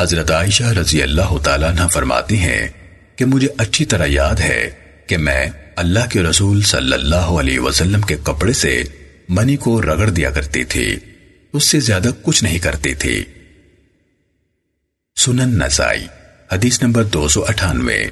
حضرت عائشہ رضی اللہ تعالیٰ نہ فرماتی ہیں کہ مجھے اچھی طرح یاد ہے کہ میں اللہ کے رسول صلی اللہ علیہ وسلم کے کپڑے سے منی کو رگڑ دیا کرتی تھی، اس سے زیادہ کچھ نہیں کرتی تھی۔ سنن نسائی، حدیث نمبر دو سو اٹھانوے۔